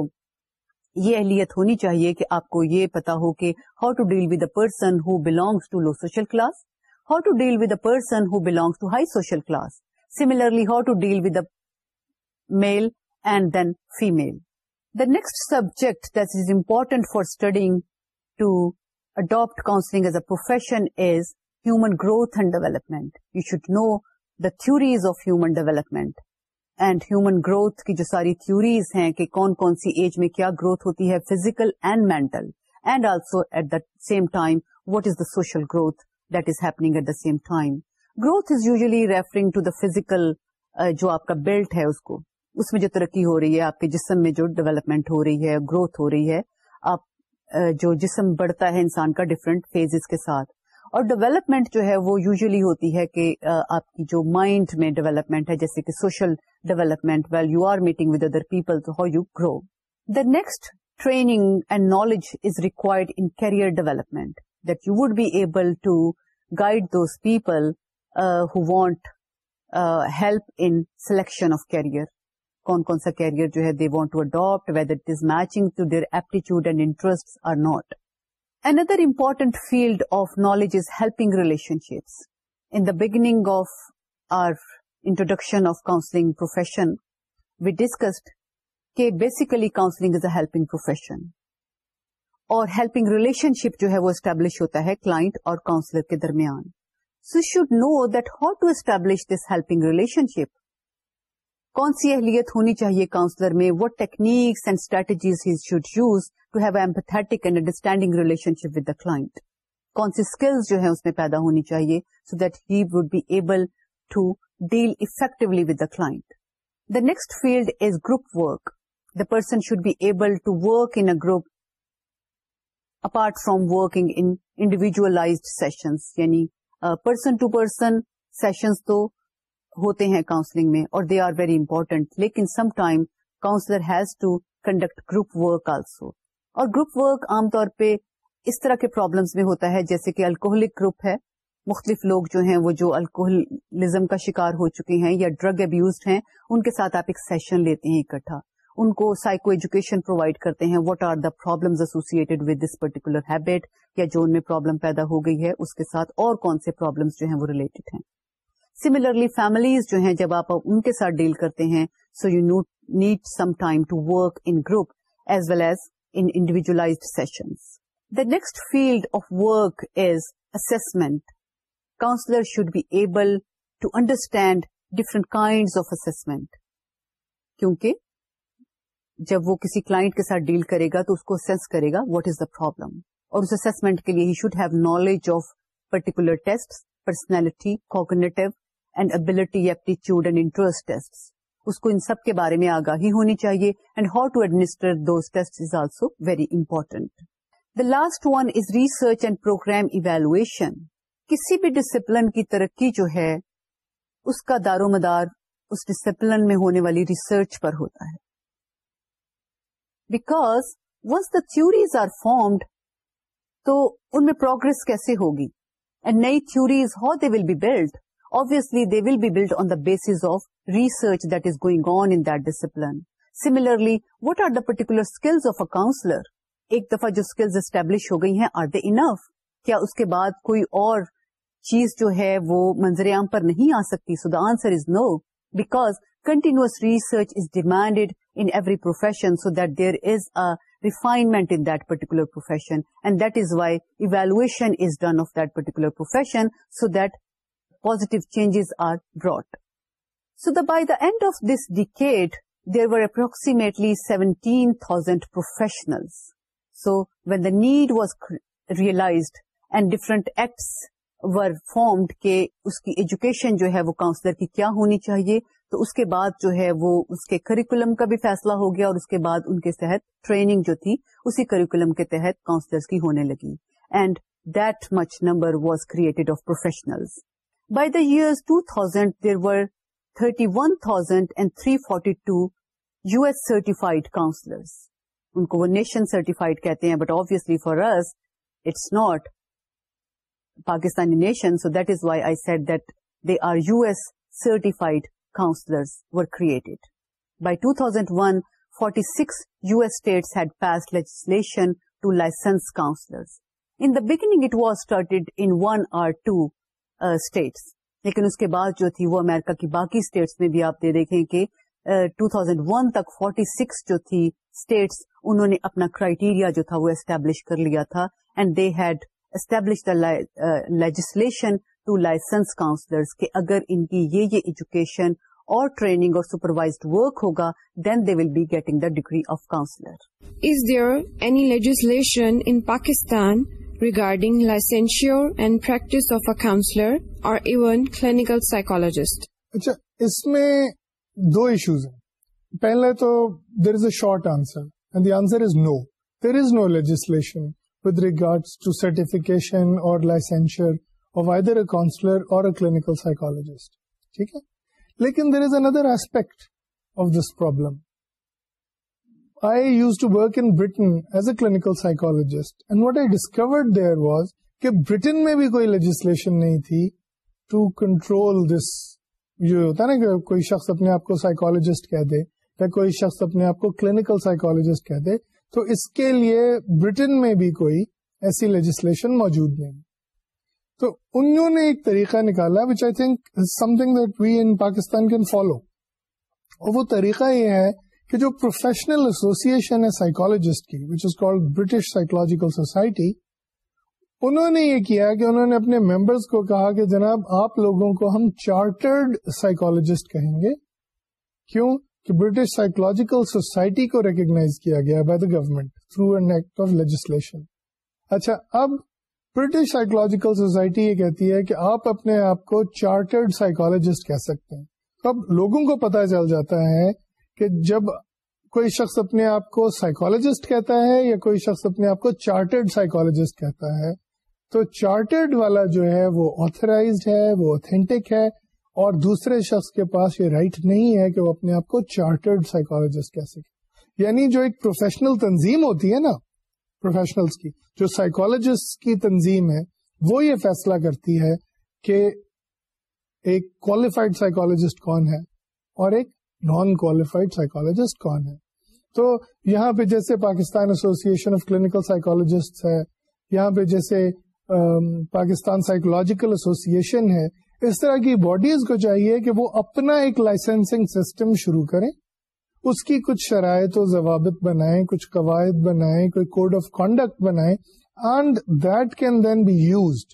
یہ اہلیت ہونی چاہیے کہ آپ کو یہ پتا ہو کہ how to deal with person who belongs to low social class how to deal with person who belongs to high social class similarly how to deal with male and then female the next subject that is important for studying to adapt counselling as a profession is human growth and development you should know the theories of human development and human growth کی جو ساری theories ہیں کہ کون کون سی age میں کیا growth ہوتی ہے physical and mental and also at the same time what is the social growth that is happening at the same time growth is usually referring to the physical جو آپ کا بیلٹ ہے اس کو اس میں جو ترقی ہو رہی ہے آپ کے جسم میں جو ڈیولپمنٹ ہو رہی ہے گروتھ ہو رہی ہے آپ uh, جو جسم بڑھتا ہے انسان کا ڈفرینٹ فیزز کے ساتھ اور ڈیولپمنٹ جو ہے وہ یوزلی ہوتی ہے کہ uh, آپ کی جو مائنڈ میں ڈیولپمنٹ ہے جیسے کہ social development well you are meeting with other people how you grow the next training and knowledge is required in career development that you would be able to guide those people want intention uh, کون کون سا career جو ہے they want to adapt whether it is matching to their aptitude and interest or not another important field of knowledge is helping relationships in the beginning of or introduction of counselling profession we discussed کہ basically counselling is a helping profession اور helping relationship جو ہے وہ establish ہوتا ہے client اور counsellor کے درمیان so should know that how to establish this helping relationship کون سی اہلیت ہونی چاہیے کاؤنسلر میں what techniques and strategies he should use to have empathic and understanding relationship with the client کون سی اسکلز جو ہے اس میں پیدا ہونی چاہیے so that he would be able to deal effectively with the client the next field is group work the person should be able to work in group apart from working sessions یعنی person to person sessions تو ہوتے ہیں counselling میں اور they are very important لیکن some time counsellor has to conduct group work also اور group work عام طور پہ اس طرح کے پرابلمس میں ہوتا ہے جیسے کہ الکوہلک گروپ ہے مختلف لوگ جو ہیں وہ جو الکوہلزم کا شکار ہو چکے ہیں یا ڈرگ ابیوزڈ ہیں ان کے ساتھ آپ ایک سیشن لیتے ہیں اکٹھا ان کو سائیکو ایجوکیشن پرووائڈ کرتے ہیں what are the problem associated with this particular habit یا جو ان میں پرابلم پیدا ہو گئی ہے اس کے ساتھ اور کون سے پرابلمس جو ہیں وہ ریلیٹڈ ہیں سملرلی فیملیز جو ہیں جب آپ ان کے ساتھ ڈیل کرتے ہیں so you know need some time to work in group as well as individualised individualisations the next field of work is assessment counsellor should be able to understand different kind of assessment کیونکہ جب وہ کسی client کے ساتھ deal کرے گا تو اس کو کرے گا واٹ از دا پرابلم اور اس اسمنٹ کے لیے ہی should have knowledge of particular test personality cognitive and ability aptitude and interest test اس کو ان سب کے بارے میں آگاہی ہونی چاہیے and how to administer those test is also very important the last one is research and programme evaluation کسی بھی ڈسپلن کی ترقی جو ہے اس کا دارو مدار اس ڈسپلن میں ہونے والی ریسرچ پر ہوتا ہے because once the theories are formed تو ان میں پروگرس کیسے ہوگی اینڈ نئی theories how they will be build obviously they will be build on the base of research that is going on int discipline similarly what are the particular skills of a counsellor ایک دفعہ جو skills establish ہو گئی ہیں are دے انف کیا اس کے بعد کوئی اور چیز جو ہے وہ منظر عام پر نہیں آ سکتی so the answer is no because continuous research is demanded in every profession so that there is a refinement in that particular profession and that is why evaluation is done of that particular profession so that positive changes are brought so the by the end of this decade there were approximately seventy thousand professional so when the need was realise and different acts were formed کہ اس کی education جو ہے وہ counsellor کی کیا ہونی چاہیے تو اس کے بعد جو ہے وہ اس کے کریکولم کا بھی فیصلہ ہو گیا اور اس کے بعد ان کے تحت ٹریننگ جو تھی اسی کریکولم کے تحت کاس کی ہونے لگی and that much number was created of professional by the year two thousand there were thirty one thousand and three forty two U S certified counsellors ان کو وہ نیشن سرٹیفائڈ کہتے ہیں but obviously for us it's not Pakistani nation so that is why I said that they are U S certified counselors created by By 2001, 46 US states U S legislation had pass counselors. To license beginning, in the started it one in one or two states لیکن اس کے بعد جو تھی وہ America کی باقی status میں بھی آپ دے دیکھیں کہ ٹو تھاؤزینڈ ون تک فورٹی سکس جو تھی اسٹیٹس انہوں نے اپنا کرائیٹیریا جو تھا وہ اسٹیبلش کر لیا تھا and they had establish the legislation to license counsellor کہ اگر ان کی یہ یہ ایجوکیشن اور ٹریننگ اور سپروائزڈ ورک ہوگا then they will be getting the degree of counsellor is there any legislation in Pakistan regarding licensure and practice of a counsellor اور ایون کلینکل سائیکولوجسٹ اچھا اس میں دو ایشوز ہیں پہلے تو there is a short answer and the answer is no there is no legislation with regard to certification اور licensure of either a counselor or a clinical psychologist. ٹھیک ہے لیکن there is another aspect of this problem I use to work in Britain as a clinical psychologist and what I discovered there was کہ Britain میں بھی کوئی legislation نہیں تھی to control this یہ ہوتا ہے نا کوئی شخص اپنے آپ کو سائیکولوجسٹ کہہ دے یا کوئی شخص اپنے آپ کو کلینکل سائیکولوجسٹ کہہ دے تو اس کے لیے برٹن میں بھی کوئی ایسی لیجسلیشن موجود نہیں تو انہوں نے ایک طریقہ نکالا which I think something that we in Pakistan can follow اور وہ طریقہ یہ ہے کہ جو پروفیشنل ایسوسیشن ہے سائیکولوجسٹ کی which is called British psychological society انہوں نے یہ کیا کہ انہوں نے اپنے ممبرس کو کہا کہ جناب آپ لوگوں کو ہم چارٹرڈ سائیکولوجسٹ کہیں گے کیوں کہ برٹش سائیکولوجیکل سوسائٹی کو ریکگنائز کیا گیا by the government through an act of legislation اچھا اب برٹش سائیکولوجیکل سوسائٹی یہ کہتی ہے کہ آپ اپنے آپ کو چارٹرڈ سائیکولوجسٹ کہہ سکتے ہیں اب لوگوں کو پتا چل جاتا ہے کہ جب کوئی شخص اپنے آپ کو سائیکولوجسٹ کہتا ہے یا کوئی شخص اپنے آپ کو چارٹرڈ سائیکولوجسٹ کہتا ہے تو چارٹرڈ والا جو ہے وہ آتھرائزڈ ہے وہ اوتھینٹک ہے اور دوسرے شخص کے پاس یہ رائٹ نہیں ہے کہ وہ اپنے آپ کو چارٹرڈ سائیکولوجسٹ کہہ سکے یعنی جو ایک پروفیشنل تنظیم ہوتی ہے نا پروفیشنلز کی جو سائیکولوجسٹ کی تنظیم ہے وہ یہ فیصلہ کرتی ہے کہ ایک کوالیفائڈ سائیکولوجسٹ کون ہے اور ایک نان کوالیفائڈ سائیکولوجسٹ کون ہے تو یہاں پہ جیسے Pakistan association of clinical psychologist ہے یہاں پہ جیسے پاکستان سائیکولوجیکل ایسوسیشن ہے اس طرح کی باڈیز کو چاہیے کہ وہ اپنا ایک لائسنسنگ سسٹم شروع کریں اس کی کچھ شرائط و ضوابط بنائیں کچھ قواعد بنائیں کوئی کوڈ آف کنڈکٹ بنائیں and that can then be used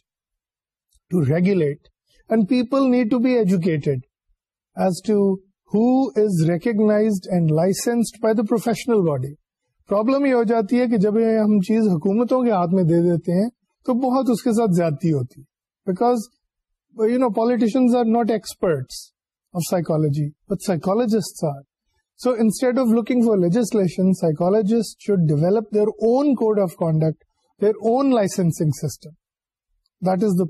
to regulate and people need to be educated as to who is recognised and licensed by the professional body problem یہ ہو جاتی ہے کہ جب ہم چیز حکومتوں کے ہاتھ میں دے دیتے ہیں تو بہت اس کے ساتھ زیادتی ہوتی because you know politician are not of psychology but psychologist are So instead of looking for legislation, psychologists should develop their own code of conduct, their own licensing system. That is the,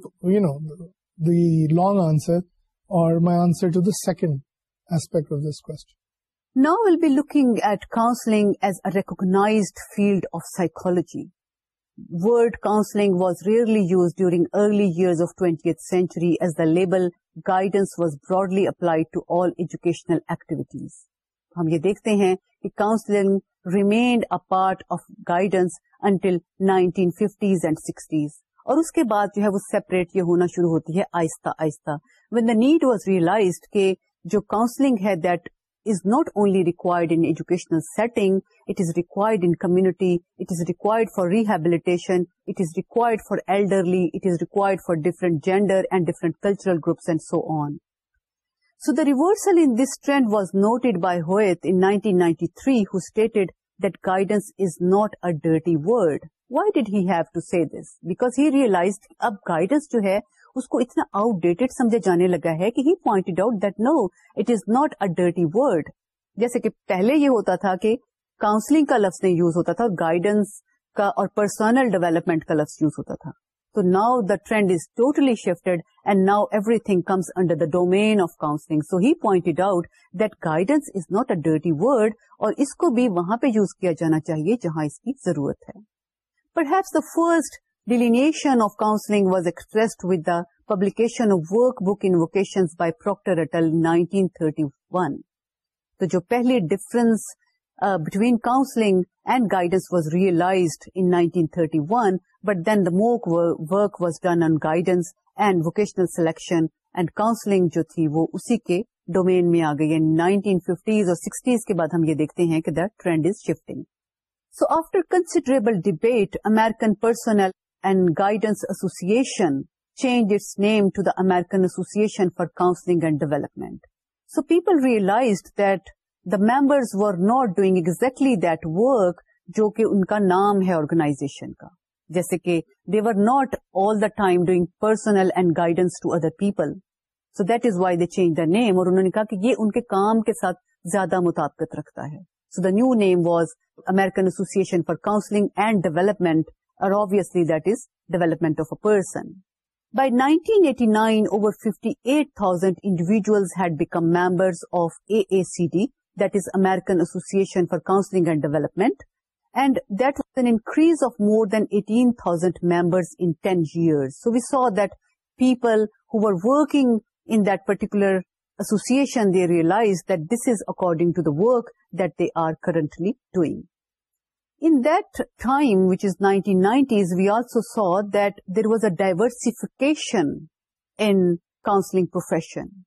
the long answer, or my answer to the second aspect of this question. Now we'll be looking at counseling as a recognized field of psychology. Word counseling was rarely used during early years of 20th century as the label guidance was broadly applied to all educational activities. ہم یہ دیکھتے ہیں کہ counselling remained a part of guidance until 1950s and 60s اور اس کے بعد جو ہے وہ سیپریٹ یہ ہونا شروع ہوتی ہے آہستہ آہستہ when the need was realise کہ جو کاؤنسلنگ ہے that is not only required in educational setting, it is required in community, it is required for rehabilitation, it is required for elderly, it is required for different gender and different cultural groups and so on. So the reversal this trend was stated by guidance guidance is a a dirty word why did have to see this because he realise اب guidance جو ہے اس کو اتنا out dated سمجھا جانے لگا ہے کہ he point out that no it is not a dirty word جیسے کہ پہلے یہ ہوتا تھا کہ کاؤنسلنگ کا لفظ نہیں یوز ہوتا تھا گائیڈنس کا اور پرسنل ڈیولپمنٹ کا لفظ یوز ہوتا تھا تو now the trend is totally shifted and now everything comes under the domain of counselling so he pointed out that guidance is not a dirty word اور اس کو بھی وہاں پہ یوز کیا جانا چاہیے جہاں اس کی ضرورت ہے perhaps the first delineation of counselling was expressed with the publication of work book انکیشن by Proctor et al 1931 تو جو پہلی difference between counselling and guidance was realise in nineteen thirty one but then the more work was done on guidance and vocational selection and counselling جو تھی وہ اسی کے domain میں آ گئی نائنٹین فیفٹیز اور سکسٹیز کے بعد ہم یہ دیکھتے ہیں کہ the trend is shifting so after considerable debate American personnel and guidance association change its name to the American ایسوسن for counselling and development so people realise that the members were not doing exactly that work جو کہ ان کا نام ہے organization کا جیسے کہ they were not all the time doing personnel and guidance to other people so that is why they change the name اور انہوں نے کہا کہ یہ ان کے کام کے ساتھ زیادہ مطابقت رکھتا ہے so the new name was American association for counselling and development اور obviously that is development of a person by nineteen eighty nine over fifty eight thousand individual had become member that is American Association for Counseling and Development, and that was an increase of more than 18,000 members in 10 years. So we saw that people who were working in that particular association, they realized that this is according to the work that they are currently doing. In that time, which is 1990s, we also saw that there was a diversification in counseling profession.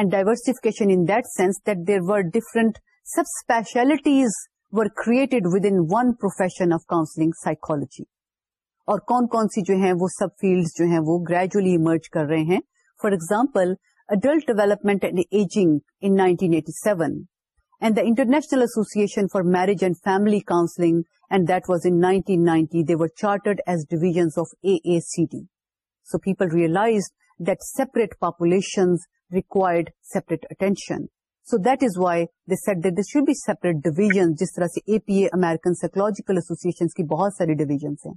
And diversification in that sense that there were different sub specialties were created with in one profession of counselling psychology اور کون کون سی جو ہیں وہ سب field جو ہیں وہ gradually emerge کر رہے ہیں for example adult development and ageing in 1987 eighty seven and the international association for marriage and family counselling and that was in nineteen ninety the were chartered as division of A C D so people realise that separate populations required separate attention so that is why they set وائیٹ should be separate division جس طرح سے A P A American psychological association کی بہت ساری divisions ہیں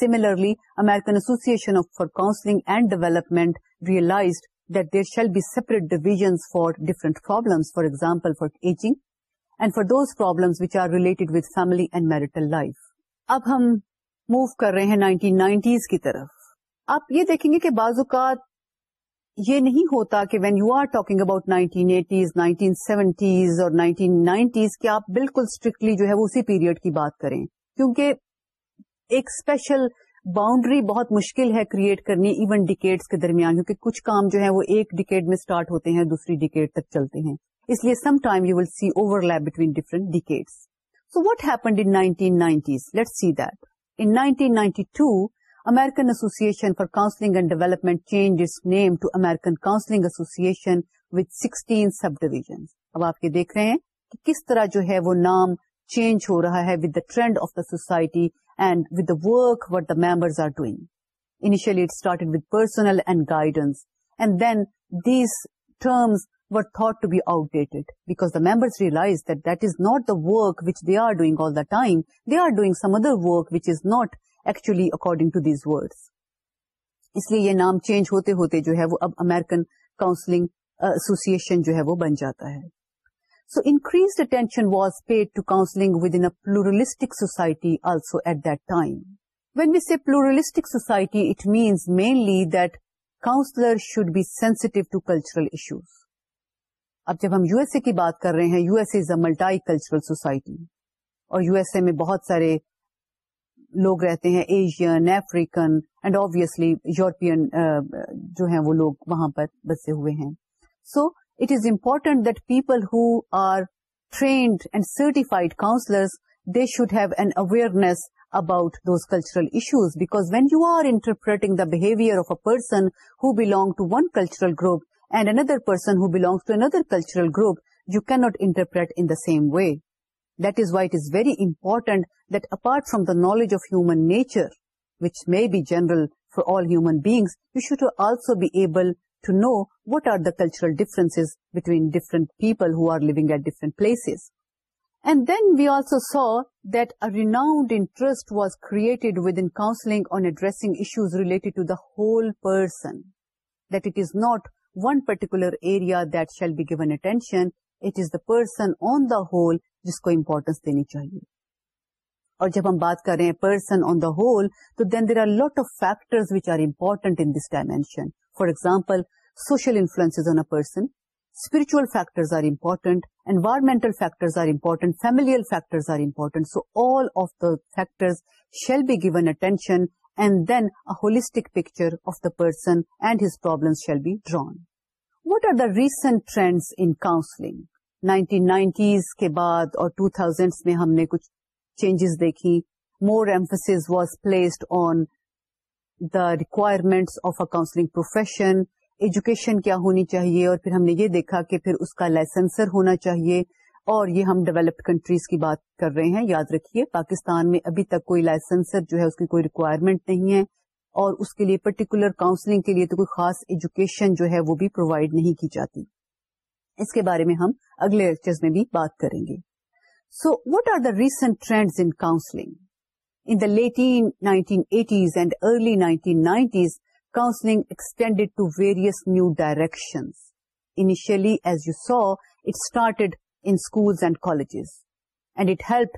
similarly American association for counselling and development realise that there shall be separate divisions for different problems for example for ageing and for those problems which are related with family and marital life اب ہم move کر رہے ہیں nineteen nineties کی طرف آپ یہ دیکھیں گے کہ بعض اوقات یہ نہیں ہوتا کہ when you are talking about nineteen eighties nineteen seventies اور نائنٹین نائنٹیز کہ آپ بالکل اسٹرکٹلی جو ہے وہ اسی پیریڈ کی بات کریں کیونکہ ایک اسپیشل باؤنڈری بہت مشکل ہے کریٹ کرنی ایون ڈکیٹس کے درمیان کیونکہ کچھ کام جو ہے وہ ایک ڈکیٹ میں اسٹارٹ ہوتے ہیں دوسری ڈکیٹ تک چلتے ہیں اس لیے some time you will see overlap between different decades so what let see that in nineteen ninety two American ایسوسن for counselling and development change name to American counselling ایسوسن سب ڈیویژ اب آپ دیکھ رہے ہیں کہ کس طرح جو ہے وہ نام چینج ہو رہا ہے trend of the society and with the work what the members are doing initially with personnel guidance and then these terms what thought to be out because the members realise that that is not the work which they are doing all the time they are doing some other work which is not actually according to these word اس لیے یہ نام change ہوتے ہوتے جو ہے وہ اب امیرکن کاؤنسلنگ ایسوسیشن جو ہے وہ بن جاتا ہے so increase attention was paid to counselling with in pluralistic society also at that time when we see pluralistic society it means mainly that counsellor should be sensitive to cultural issues اب جب ہم U S A کی بات کر رہے ہیں U S A is a multi cultural society اور U S A میں بہت سارے لوگ رہتے ہیں Asian African and obviously European جو ہیں وہ لوگ وہاں پر بسے ہوئے ہیں so it is important that people who are trained and certified counsellors they should have an awareness about those cultural issues because when you are interpreting the behaviour of a person who belong to one cultural group and another person who belongs to another cultural group you can not interpret in same way That is why it is very important that apart from the knowledge of human nature, which may be general for all human beings, you should also be able to know what are the cultural differences between different people who are living at different places. And then we also saw that a renowned interest was created within counseling on addressing issues related to the whole person, that it is not one particular area that shall be given attention, it is the person on the whole جس کو importance دینی چاہیے اور جب ہم بات کر رہے ہیں پرسن آن دا ہول تو then there are lot of factor which are important in this dimension for example social influence on a person spiritual factors are important environmental factors are important familial factors are important so all of the factors shall be given attention and then a holistic picture of the person and his problem shall be drawn what are the recent trend in کا nineteen nineties کے بعد اور to thousands میں ہم نے کچھ changes دیکھی more emphasis was placed on the requirements of a counselling profession education کیا ہونی چاہیے اور پھر ہم نے یہ دیکھا کہ پھر اس کا لائسنسر ہونا چاہیے اور یہ ہم ڈیولپڈ کنٹریز کی بات کر رہے ہیں یاد رکھیے پاکستان میں ابھی تک کوئی لائسنسر جو ہے اس کی کوئی ریکوائرمنٹ نہیں ہے اور اس کے لیے پرٹیکولر کاؤنسلنگ کے لیے تو کوئی خاص ایجوکیشن جو ہے وہ بھی پرووائڈ نہیں کی جاتی اس کے بارے میں ہم اگلے لیکچر میں بھی بات کریں گے so what are the recent trends in counselling in the late eighties and early nineteen nineties counselling extended to various new direction initially as you saw it started in school and colleges and it help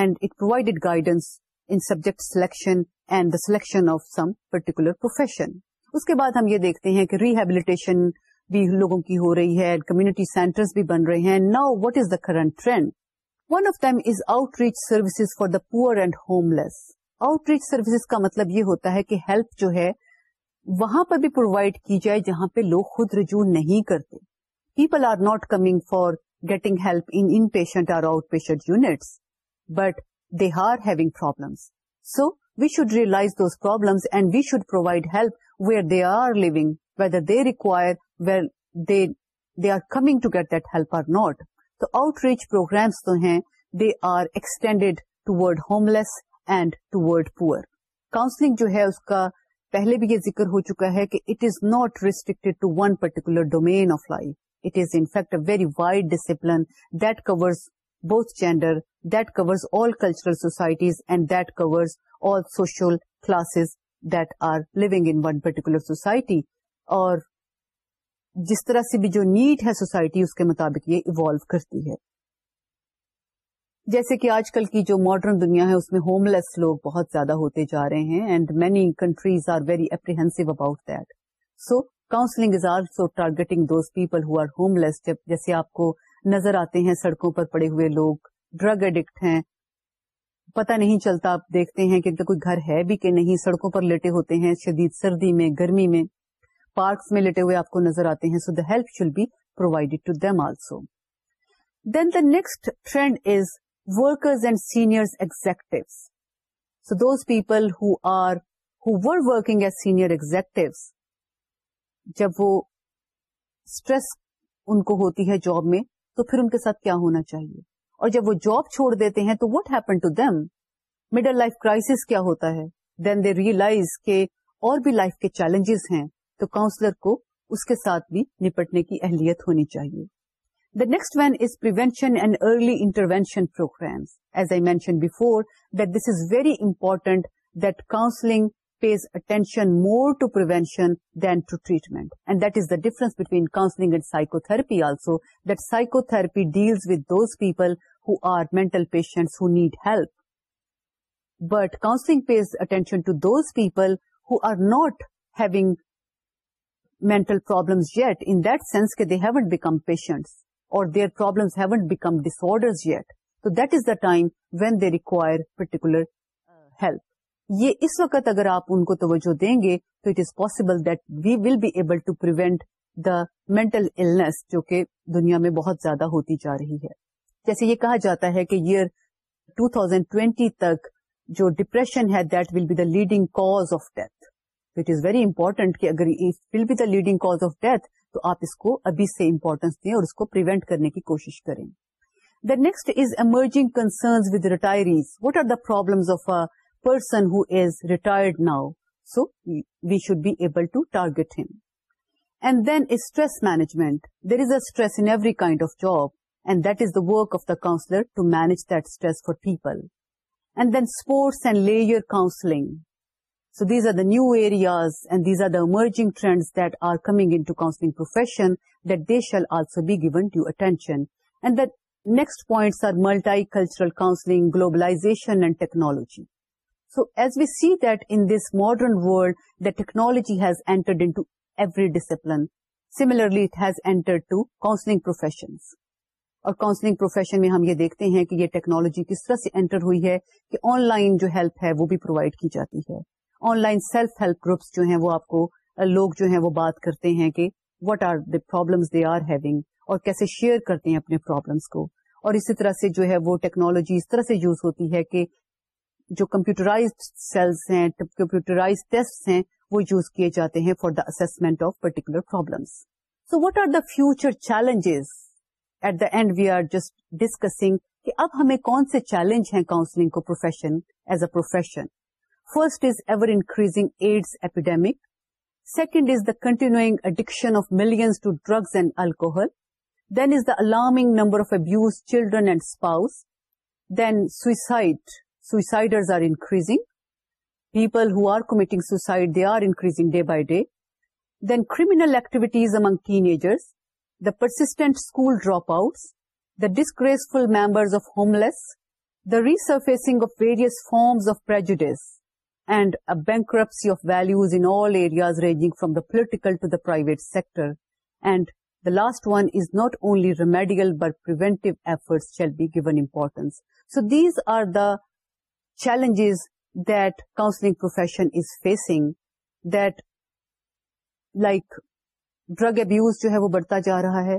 and it provided guidance in subject selection and the selection of some particular profession اس کے بعد ہم یہ دیکھتے ہیں کہ rehabilitation بھی لوگوں کی ہو رہی ہے کمیونٹی سینٹر بھی بن رہے ہیں نا what is the current trend one of them is outreach services for the poor and homeless outreach services کا مطلب یہ ہوتا ہے کہ ہیلپ جو ہے وہاں پر بھی پرووائڈ کی جائے جہاں پہ لوگ خود رجوع نہیں کرتے people are not coming for getting help in patient or out patient units but they are having problems so we should realise those problems and we should provide help where they are living whether they require they they are coming to get that help or not تو outreach programmes تو ہیں they are extended toward less and toward poor counselling جو ہے اس کا پہلے بھی یہ ذکر ہو چکا ہے کہ it is not restricted to one particular domain of life it is in fact a very wide discipline that covers both gender that covers all cultural societies and that covers all social classes that are living in one particular society اور جس طرح سے بھی جو need ہے society اس کے مطابق یہ ایوالو کرتی ہے جیسے کہ آج کل کی جو ماڈرن دنیا ہے اس میں ہوم لیس لوگ بہت زیادہ ہوتے جا رہے ہیں and many countries are very aware about that so counselling is are targeting those people who are homeless جب جیسے آپ کو نظر آتے ہیں سڑکوں پر پڑے ہوئے لوگ ڈرگ ایڈکٹ ہیں پتا نہیں چلتا آپ دیکھتے ہیں کہ کوئی گھر ہے بھی کہ نہیں سڑکوں پر لیٹے ہوتے ہیں شدید سردی میں گرمی میں پارکس میں لیٹے ہوئے آپ کو نظر آتے ہیں so the help shall be provided to them also then the next trend is workers and senior executive so those people who are who were working as senior executive جب وہ اسٹریس ان کو ہوتی ہے جاب میں تو پھر ان کے ساتھ کیا ہونا چاہیے اور جب وہ جاب چھوڑ دیتے ہیں تو what happen to middle life crisis کیا ہوتا ہے دین دے ریئلائز کے اور بھی لائف کے چیلنجز ہیں تو کاؤنسلر کو اس کے ساتھ بھی نپٹنے کی اہلیت ہونی چاہیے the next one is prevention and early intervention programme as I mention before that this is very important that counselling pays attention more to prevention than to treatment. And that is the difference between counseling and psychotherapy also, that psychotherapy deals with those people who are mental patients who need help. But counseling pays attention to those people who are not having mental problems yet in that sense کے they haven't become patients اور their problems haven't become disorders yet تو that is the time when they require particular help یہ اس وقت اگر آپ ان کو توجہ دیں گے تو it is possible that we will be able to پرٹل illness جو کہ دنیا میں بہت زیادہ ہوتی جا رہی ہے جیسے یہ کہا جاتا ہے کہ یئر ٹو تھاؤزینڈ ٹوینٹی تک جو ڈپریشن ہے that will leading cause of death it is very important کہ اگر will be the leading cause of death تو آپ اس کو ابھی سے امپورٹینس دیں اور اس کو پروینٹ کرنے کی کوشش کریں the next is emerging concerns with retirees what are the problems of a person who is retired now so we should be able to target ہم and then is stress management there is a stress in every kind of job and that is the work of the counsellor to manage that stress for people and then sports and لیئر counselling so these are the new areas and these are the emerging trends that are coming And to next and are next points are multicultural counselling globalisation and technology so as we see that in this modern entered into technology discipline Similarly, it has entered to counselling professions اور counselling profession میں ہم یہ دیکھتے ہیں کہ یہ technology کس طرح سے انٹر ہوئی ہے کہ آن لائن جو ہیلپ ہے وہ بھی پرووائڈ کی جاتی ہے online self help groups جو ہیں وہ آپ کو لوگ جو ہیں وہ بات کرتے ہیں کہ what are the problems they are having اور کیسے شیئر کرتے ہیں اپنے پرابلمس کو اور اسی طرح سے جو ہے وہ ٹیکنالوجی اس طرح سے یوز ہوتی ہے کہ جو کمپیوٹرائز سیلس ہیں کمپیوٹرائز ٹیسٹ ہیں وہ یوز کیے جاتے ہیں for the assessment of particular problems so what are the future challenges at the end we are just discussing کہ اب ہمیں کون سے چیلنج ہیں کاؤنسلنگ کو profession as a profession First is ever-increasing AIDS epidemic. Second is the continuing addiction of millions to drugs and alcohol. Then is the alarming number of abused children and spouse. Then suicide. Suiciders are increasing. People who are committing suicide, they are increasing day by day. Then criminal activities among teenagers. The persistent school dropouts. The disgraceful members of homeless. The resurfacing of various forms of prejudice. And a bankruptcy of values in all areas range from the political to the private sector and the last one is not only remedial but پر importance so these are the challenges that counselling profession is facing that like drug abuse جو ہے وہ بڑھتا جا رہا ہے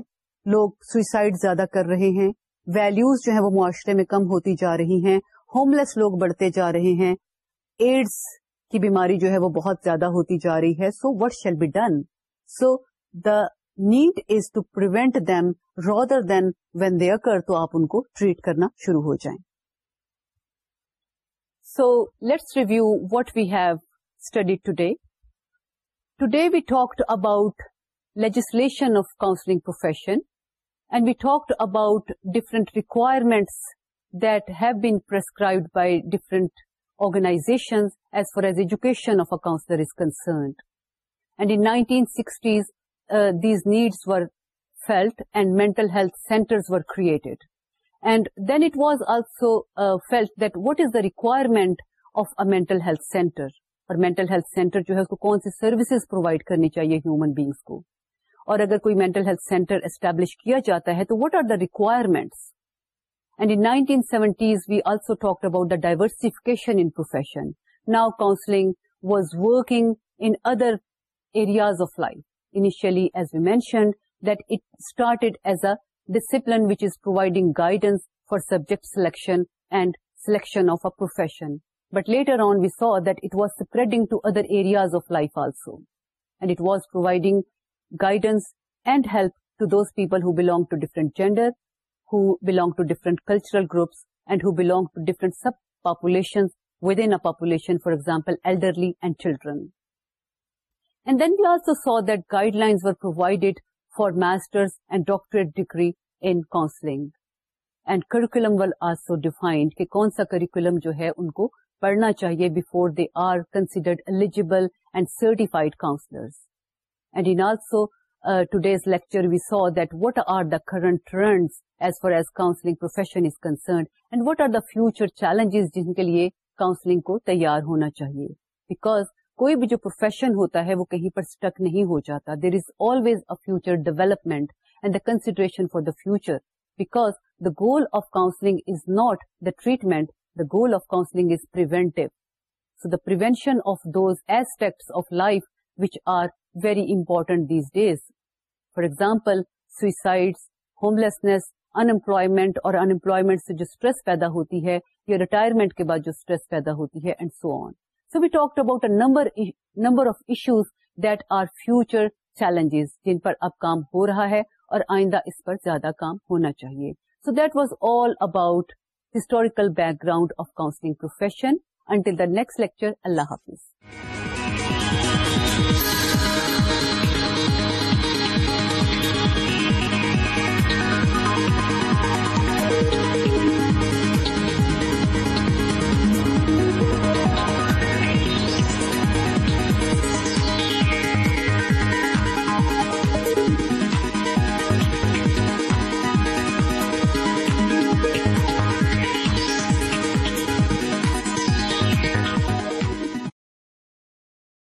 لوگ suicide زیادہ کر رہے ہیں ویلوز جو ہے وہ معاشرے میں کم ہوتی جا رہی ہیں ہوملیس لوگ بڑھتے جا رہے ہیں ایڈس کی بیماری جو ہے وہ بہت زیادہ ہوتی جا رہی ہے so what shall be done so the need is to prevent them rather than when they occur تو آپ ان کو ٹریٹ کرنا شروع ہو جائیں so let's review what we have study today today we talked about legislation of counselling profession and we talked about different requirements that have been prescribed by different ائشنز for education کاٹ is the requirement of Atal health centre اور میں کون سی services provide کرنی چاہیے human beings کو اور اگر کوئی مینٹل اسٹبلش کیا جاتا ہے تو what are the requirements And in 1970s, we also talked about the diversification in profession. Now counseling was working in other areas of life. Initially, as we mentioned, that it started as a discipline which is providing guidance for subject selection and selection of a profession. But later on, we saw that it was spreading to other areas of life also. And it was providing guidance and help to those people who belong to different gender, belong to different cultural groups and who belong to different subpopulation population for example elderly and children then we also saw that guidelines وووائڈیڈ for master doctor degree in counselling and curriculum will also defined کہ کون سا curriculum جو ہے ان کو پڑھنا چاہیے before they are considered eligible and certified counsellor and today's lecture we so that what are the current trend as far as counselling profession is concerned and what are the future challenges جن کے لیے counselling کو تیار ہونا چاہیے because کوئی بھی جو پروفیشن ہوتا ہے وہ کہیں پر اسٹک نہیں ہو جاتا there is always a future development and the consideration for the future because the goal of counselling is not the treatment the goal of counselling is preventive so the portion of those aspects of life which are very important these days for example suicides homelessness unemployment اور unemployment سے جو stress پیدا ہوتی ہے یا retirement کے بعد جو اسٹریس پیدا ہوتی ہے and so on so we talked about number of issues that are future challenges جن پر اب کام ہو رہا ہے اور آئندہ اس پر زیادہ کام ہونا چاہیے so that was all about historical back ground of counselling profession until the next lecture اللہ حافظ